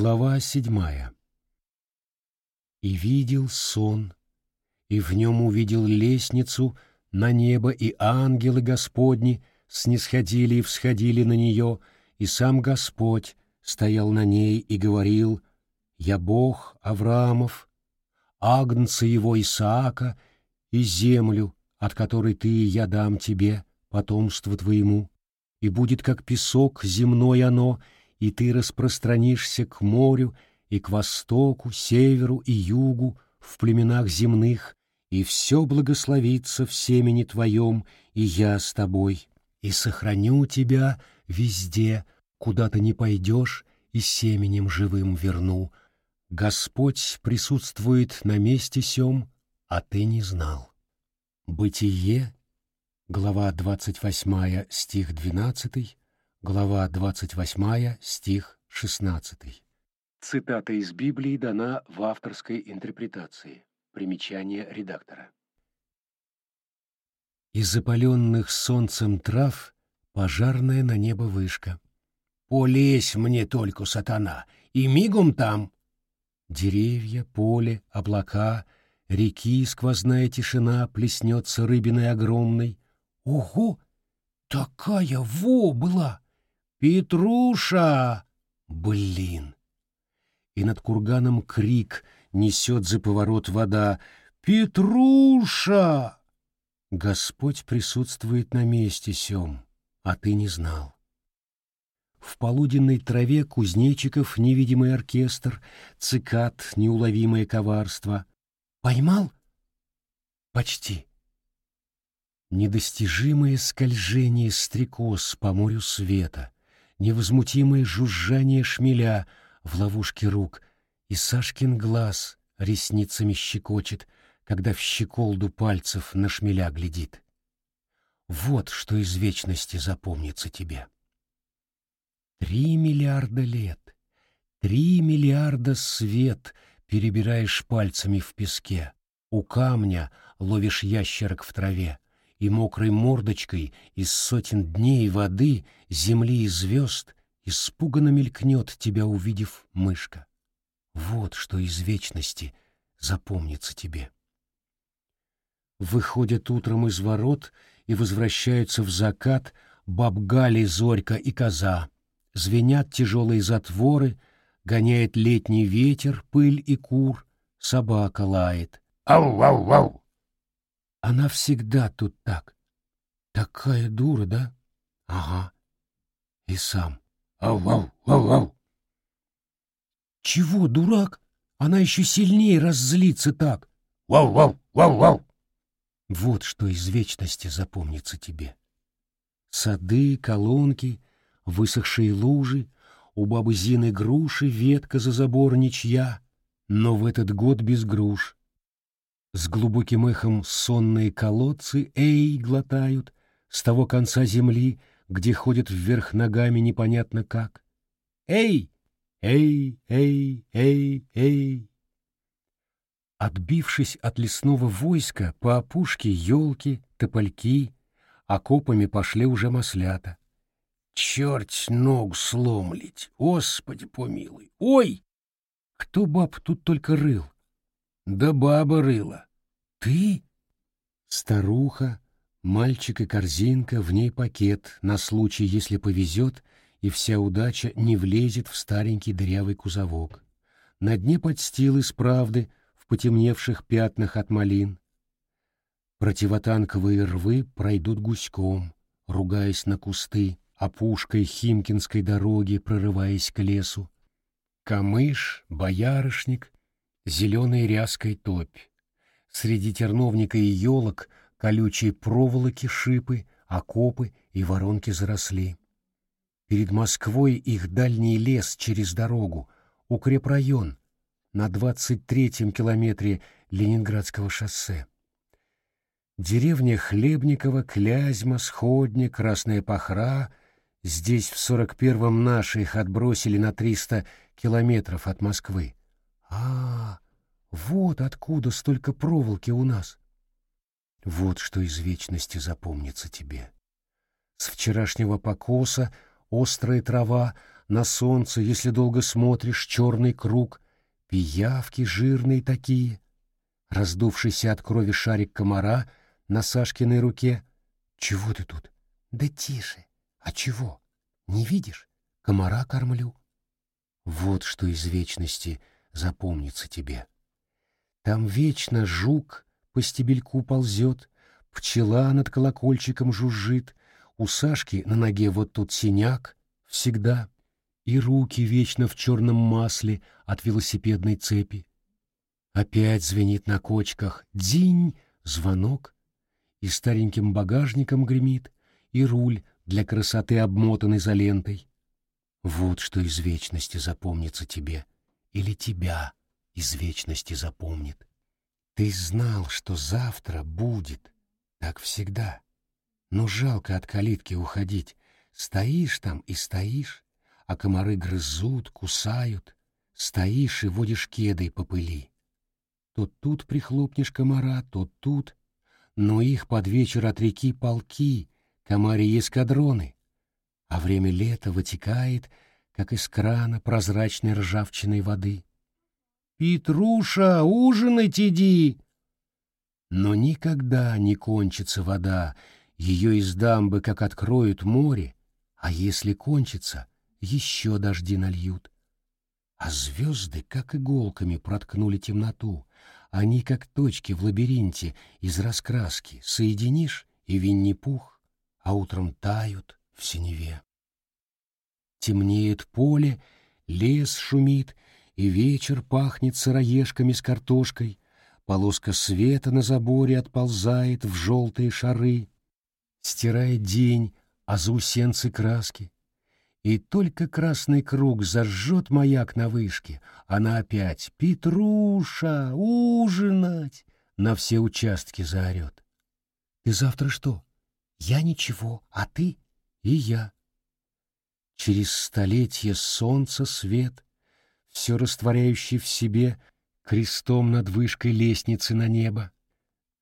Глава седьмая. И видел сон, и в нем увидел лестницу на небо, и ангелы Господни снисходили и всходили на нее, и сам Господь стоял на ней и говорил, «Я Бог Авраамов, агнца его Исаака и землю, от которой ты и я дам тебе, потомство твоему, и будет как песок земной оно, и ты распространишься к морю и к востоку, северу и югу в племенах земных, и все благословится в семени твоем, и я с тобой, и сохраню тебя везде, куда ты не пойдешь, и семенем живым верну. Господь присутствует на месте сем, а ты не знал. Бытие, глава 28, стих 12, глава 28, стих 16. Цитата из Библии дана в авторской интерпретации. Примечание редактора. Из запаленных солнцем трав пожарная на небо вышка. «Полезь мне только, сатана, и мигом там!» Деревья, поле, облака, реки сквозная тишина плеснется рыбиной огромной. Ого! Такая во была! Петруша! Блин! И над курганом крик несет за поворот вода. Петруша! Господь присутствует на месте сём, а ты не знал. В полуденной траве кузнечиков невидимый оркестр, цикад неуловимое коварство. Поймал? Почти. Недостижимое скольжение стрекоз по морю света, невозмутимое жужжание шмеля в ловушке рук, и Сашкин глаз ресницами щекочет, когда в щеколду пальцев на шмеля глядит. Вот что из вечности запомнится тебе. Три миллиарда лет, три миллиарда свет перебираешь пальцами в песке, у камня ловишь ящерок в траве, и мокрой мордочкой из сотен дней воды, земли и звезд испуганно мелькнет тебя, увидев мышка. Вот что из вечности запомнится тебе. Выходят утром из ворот и возвращаются в закат бабгали, зорька и коза. Звенят тяжелые затворы, гоняет летний ветер, пыль и кур, собака лает. Ау-ау-ау! Она всегда тут так. Такая дура, да? Ага. И сам. Ау-ау-ау-ау. Чего, дурак? Она еще сильнее раззлится так. Вау-вау-вау-вау. Вот что из вечности запомнится тебе. Сады, колонки, высохшие лужи, у бабы Зины груши, ветка за забор ничья, но в этот год без груш. С глубоким эхом сонные колодцы эй глотают с того конца земли, где ходят вверх ногами непонятно как. Эй! Эй, эй, эй, эй! Отбившись от лесного войска, по опушке елки, топольки, окопами пошли уже маслята. Черт ног сломлить, Господи помилуй! Ой! Кто баб тут только рыл? Да баба рыла. Ты? Старуха, мальчик и корзинка, в ней пакет, на случай, если повезет, и вся удача не влезет в старенький дырявый кузовок. На дне подстил из правды в потемневших пятнах от малин. Противотанковые рвы пройдут гуськом, ругаясь на кусты, опушкой Химкинской дороги прорываясь к лесу. Камыш, боярышник, зеленой ряской топь. Среди терновника и елок колючие проволоки, шипы, окопы и воронки заросли. Перед Москвой их дальний лес через дорогу, укрепрайон, на двадцать третьем километре Ленинградского шоссе. Деревня Хлебникова, Клязьма, Сходня, Красная Пахра — здесь в сорок первом наши их отбросили на триста километров от Москвы. А, вот откуда столько проволоки у нас. Вот что из вечности запомнится тебе. С вчерашнего покоса острая трава на солнце, если долго смотришь, черный круг, пиявки жирные такие. Раздувшийся от крови шарик комара на Сашкиной руке. Чего ты тут? Да тише. А чего? Не видишь? Комара кормлю. Вот что из вечности запомнится тебе. Там вечно жук по стебельку ползет, пчела над колокольчиком жужжит, у Сашки на ноге вот тут синяк, всегда, и руки вечно в черном масле от велосипедной цепи. Опять звенит на кочках «Дзинь!» звонок, и стареньким багажником гремит, и руль для красоты обмотан изолентой. Вот что из вечности запомнится тебе, или тебя из вечности запомнит. Ты знал, что завтра будет, так всегда. Но жалко от калитки уходить. Стоишь там и стоишь, а комары грызут, кусают. Стоишь и водишь кедой по пыли. То тут прихлопнешь комара, то тут. Но их под вечер от реки полки, комарьи эскадроны. А время лета вытекает, как из крана прозрачной ржавчиной воды. «Петруша, ужинать иди!» Но никогда не кончится вода, ее из дамбы как откроют море, а если кончится, еще дожди нальют. А звезды как иголками проткнули темноту, они как точки в лабиринте из раскраски, соединишь и Винни-Пух, а утром тают в синеве. Темнеет поле, лес шумит, и вечер пахнет сыроежками с картошкой, Полоска света на заборе отползает в желтые шары, стирая день, а заусенцы краски. И только красный круг зажжет маяк на вышке, она опять «Петруша, ужинать!» на все участки заорет. «Ты завтра что?» «Я ничего, а ты?» «И я». Через столетие солнца свет, все растворяющий в себе — крестом над вышкой лестницы на небо.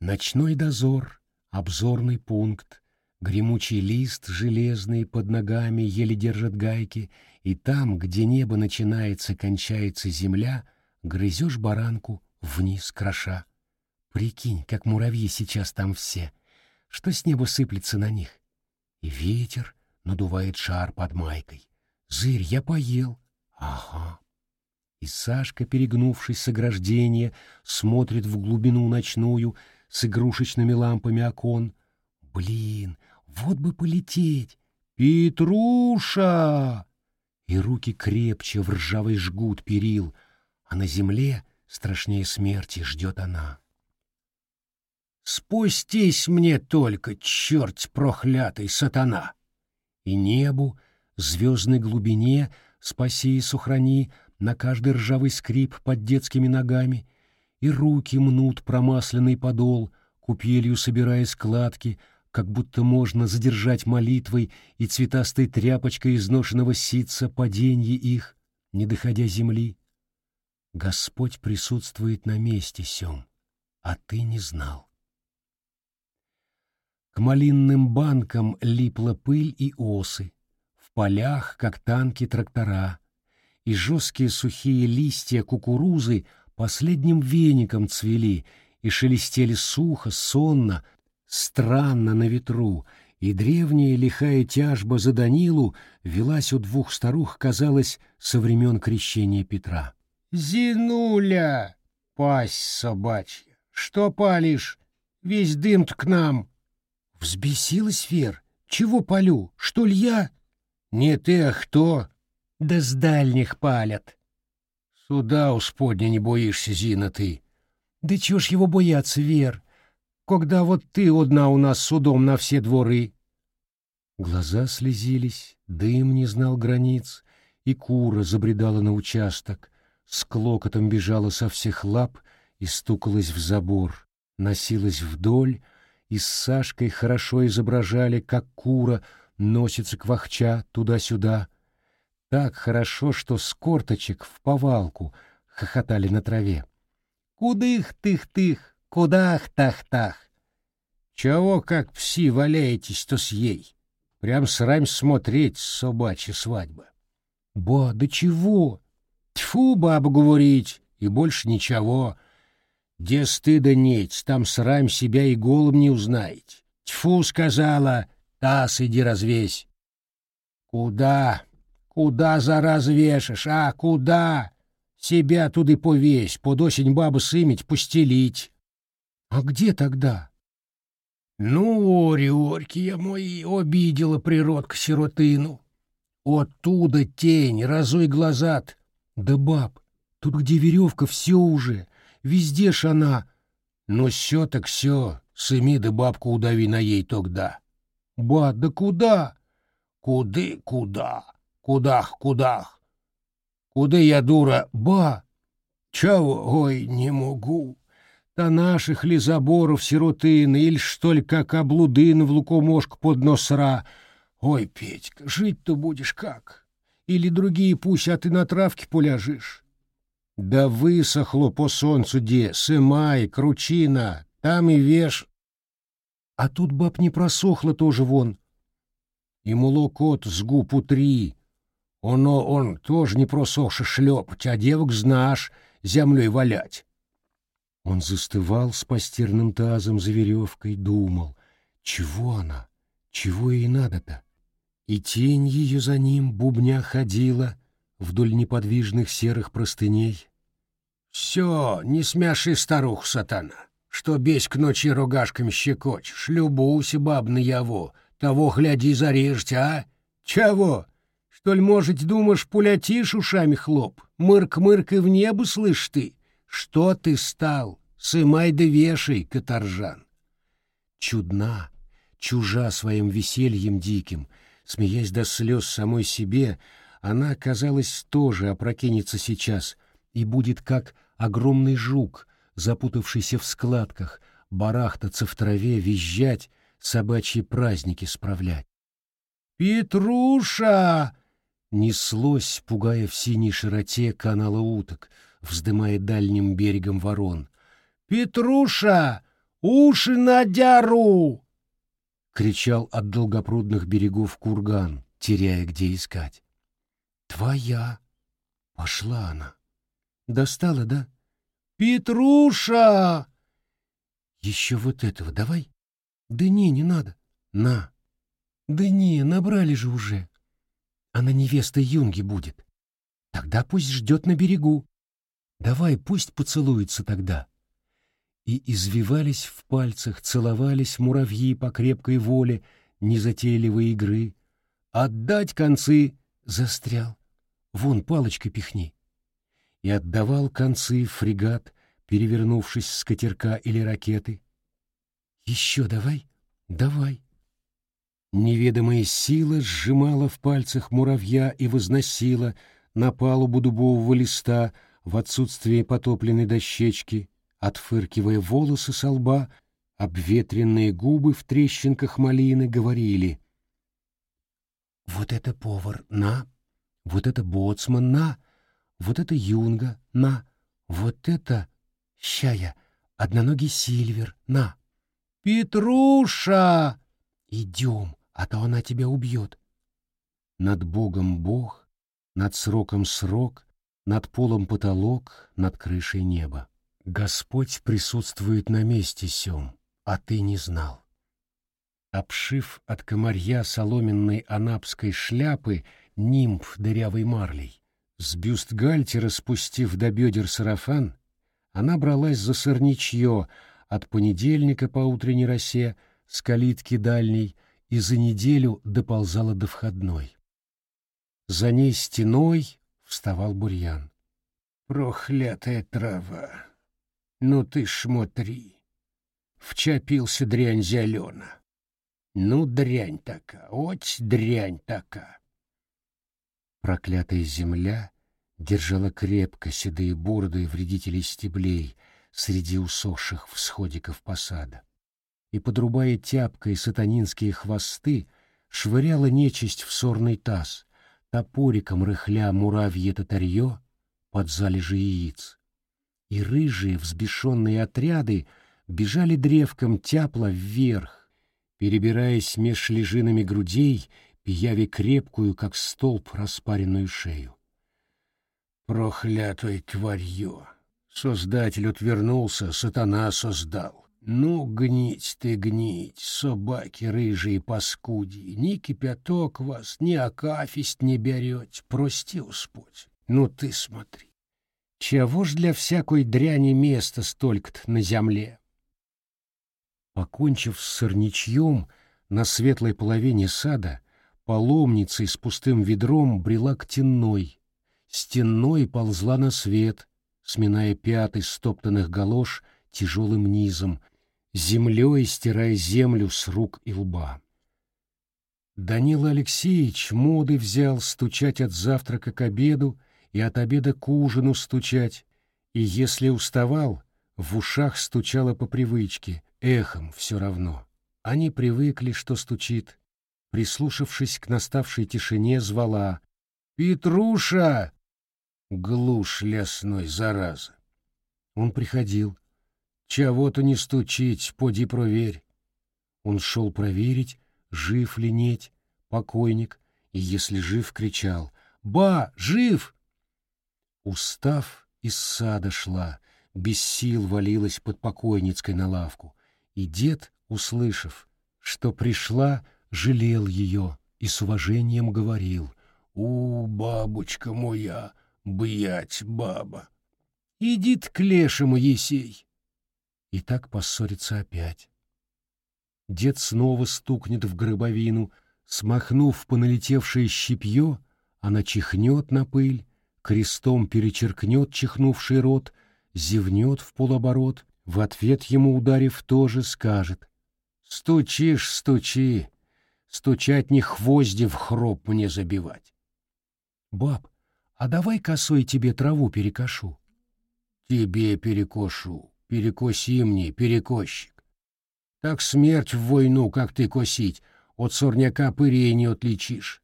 Ночной дозор, обзорный пункт, гремучий лист железный под ногами еле держит гайки, и там, где небо начинается, кончается земля, грызешь баранку вниз кроша. Прикинь, как муравьи сейчас там все, что с неба сыплется на них. И ветер надувает шар под майкой. Зырь, я поел. Ага, и Сашка, перегнувшись с ограждения, смотрит в глубину ночную с игрушечными лампами окон. Блин, вот бы полететь! Петруша! И руки крепче в ржавый жгут перил, а на земле страшнее смерти ждет она. Спустись мне только, черт прохлятый сатана! И небу, звездной глубине, спаси и сохрани, на каждый ржавый скрип под детскими ногами, и руки мнут промасленный подол, купелью собирая складки, как будто можно задержать молитвой и цветастой тряпочкой изношенного ситца паденье их, не доходя земли. Господь присутствует на месте сём, а ты не знал. К малинным банкам липла пыль и осы, в полях, как танки, трактора — и жесткие сухие листья кукурузы последним веником цвели и шелестели сухо, сонно, странно на ветру, и древняя лихая тяжба за Данилу велась у двух старух, казалось, со времен крещения Петра. «Зинуля, пасть собачья, что палишь? Весь дым-то к нам!» Взбесилась Вер. «Чего палю? Что ли я?» «Не ты, а кто?» Да с дальних палят. Суда усподня не боишься, Зина, ты. Да чё ж его бояться, Вер, когда вот ты одна у нас судом на все дворы? Глаза слезились, дым не знал границ, и кура забредала на участок, с клокотом бежала со всех лап и стукалась в забор, носилась вдоль, и с Сашкой хорошо изображали, как кура носится квахча туда-сюда, так хорошо, что с корточек в повалку хохотали на траве. «Кудых-тых-тых, кудах-тах-тах!» «Чего как пси валяетесь-то с ей? Прям срам смотреть, собачья свадьба!» Ба, да чего? Тьфу, баба, говорить, и больше ничего. Где стыда нет, там срам себя и голым не узнаете. Тьфу, сказала, таз иди развесь. Куда? Куда зараз вешаешь, а, куда? Себя туды повесь, под осень бабу сымить, постелить. А где тогда? Ну, ори, орькия мои, обидела природка сиротыну. Оттуда тень, разуй глазат. Да баб, тут где веревка, все уже, везде ж она. Ну все так все, сыми да бабку удави на ей тогда. Ба, да куда? Куды, куда? Кудах, кудах? Куды я, дура? Ба! Чего? Ой, не могу. Та наших ли заборов сиротын, или что ли как облудын в лукомошку под носра. Ой, Петька, жить-то будешь как? Или другие пусть, а ты на травке поляжешь? Да высохло по солнцу де, сымай, кручина, там и веш. А тут баб не просохло тоже вон. И молокот с губ утри. Оно он тоже не просохший шлепать, а девок знаешь, землей валять. Он застывал с постирным тазом за веревкой, думал, чего она, чего ей надо-то? И тень ее за ним бубня ходила вдоль неподвижных серых простыней. «Все, не смяши старух, сатана, что бесь к ночи рогашками щекочешь, любуйся, баб, на яво, того, гляди, зарежьте, а? Чего? Что ли, может, думаешь, пулятишь ушами хлоп? Мырк-мырк и в небо слышь ты?» Что ты стал? Сымай да вешай, каторжан. Чудна, чужа своим весельем диким, смеясь до слез самой себе, она, казалось, тоже опрокинется сейчас и будет как огромный жук, запутавшийся в складках, барахтаться в траве, визжать, собачьи праздники справлять. «Петруша!» Неслось, пугая в синей широте канала уток — вздымая дальним берегом ворон. «Петруша! Уши на дяру!» — кричал от долгопрудных берегов курган, теряя где искать. «Твоя!» — пошла она. «Достала, да?» «Петруша!» «Еще вот этого давай?» «Да не, не надо. На!» «Да не, набрали же уже. Она невеста Юнги будет. Тогда пусть ждет на берегу. Давай, пусть поцелуется тогда. И извивались в пальцах, целовались муравьи по крепкой воле незатейливой игры. Отдать концы застрял. Вон палочкой пихни. И отдавал концы фрегат, перевернувшись с катерка или ракеты. Еще давай, давай. Неведомая сила сжимала в пальцах муравья и возносила на палубу дубового листа — в отсутствие потопленной дощечки, отфыркивая волосы со лба, обветренные губы в трещинках малины говорили «Вот это повар, на! Вот это боцман, на! Вот это юнга, на! Вот это, щая, одноногий сильвер, на! Петруша! Идем, а то она тебя убьет!» Над Богом Бог, над сроком срок, над полом потолок, над крышей небо. Господь присутствует на месте сём, а ты не знал. Обшив от комарья соломенной анапской шляпы нимб дырявой марлей, с бюстгальтера спустив до бедер сарафан, она бралась за сорничье от понедельника по утренней росе с калитки дальней и за неделю доползала до входной. За ней стеной вставал бурьян. Проклятая трава! Ну ты смотри! Вчапился дрянь зелена. Ну, дрянь такая, оть дрянь такая. Проклятая земля держала крепко седые борды вредителей стеблей среди усохших всходиков посада. И, подрубая тяпкой сатанинские хвосты, швыряла нечисть в сорный таз, топориком рыхля муравье татарье под залежи яиц. И рыжие взбешенные отряды бежали древком тяпла вверх, перебираясь меж лежинами грудей, пияви крепкую, как столб, распаренную шею. Прохлятой тварью! Создатель отвернулся, сатана создал. Ну, гнить ты, гнить, собаки рыжие паскуди, ни кипяток вас, ни акафист не берете, прости, Господь. Ну ты смотри, чего ж для всякой дряни места столько-то на земле? Покончив с сорничьем, на светлой половине сада паломницей с пустым ведром брела к тенной, стенной ползла на свет, сминая пяты стоптанных галош тяжелым низом, землей стирая землю с рук и лба. Данила Алексеевич моды взял стучать от завтрака к обеду и от обеда к ужину стучать, и если уставал, в ушах стучало по привычке, эхом все равно. Они привыкли, что стучит. Прислушавшись к наставшей тишине, звала «Петруша!» Глушь лесной, зараза. Он приходил. Чего-то не стучить, поди проверь. Он шел проверить, жив ли неть, покойник, и если жив, кричал «Ба, жив!» Устав, из сада шла, без сил валилась под покойницкой на лавку, и дед, услышав, что пришла, жалел ее и с уважением говорил «У, бабочка моя!» Бьять, баба. Иди к лешему, Есей. И так поссорится опять. Дед снова стукнет в гробовину, смахнув по налетевшее щепье, она чихнет на пыль, крестом перечеркнет чихнувший рот, зевнет в полоборот, в ответ ему ударив тоже скажет «Стучишь, стучи, стучать не хвозди в хроп мне забивать». «Баб, а давай косой тебе траву перекошу. Тебе перекошу, перекоси мне, перекосчик. Так смерть в войну, как ты косить, от сорняка пырей не отличишь.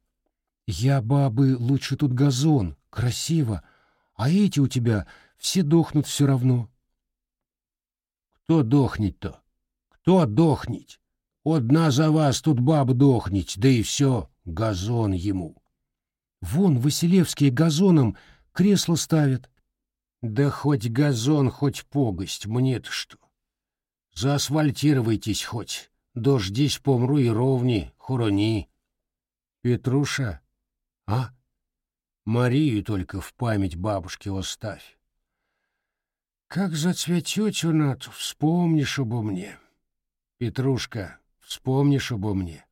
Я, бабы, лучше тут газон, красиво, а эти у тебя все дохнут все равно. Кто дохнет-то? Кто дохнет? Одна за вас тут баба дохнет, да и все, газон ему. Вон Василевские газоном кресло ставят. Да хоть газон, хоть погость, мне-то что. Заасфальтируйтесь хоть, дождись помру и ровни, хорони. Петруша, а? Марию только в память бабушке оставь. Как зацветет у нас, вспомнишь обо мне. Петрушка, вспомнишь обо мне.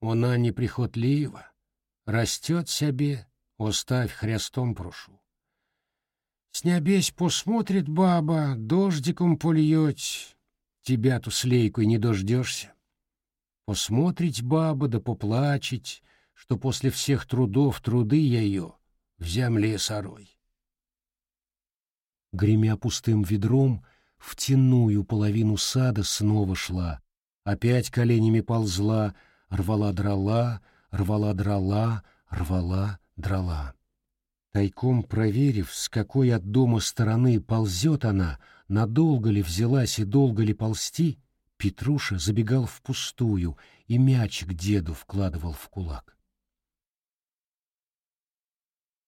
Она неприхотлива. Растет себе, оставь хрестом прошу. С небесь посмотрит баба, дождиком польет, тебя-то с лейкой не дождешься. Посмотрит баба да поплачет, что после всех трудов труды ее в земле сорой. Гремя пустым ведром, в тяную половину сада снова шла, опять коленями ползла, рвала-драла, рвала-драла, рвала-драла. Тайком проверив, с какой от дома стороны ползет она, надолго ли взялась и долго ли ползти, Петруша забегал впустую и мячик деду вкладывал в кулак.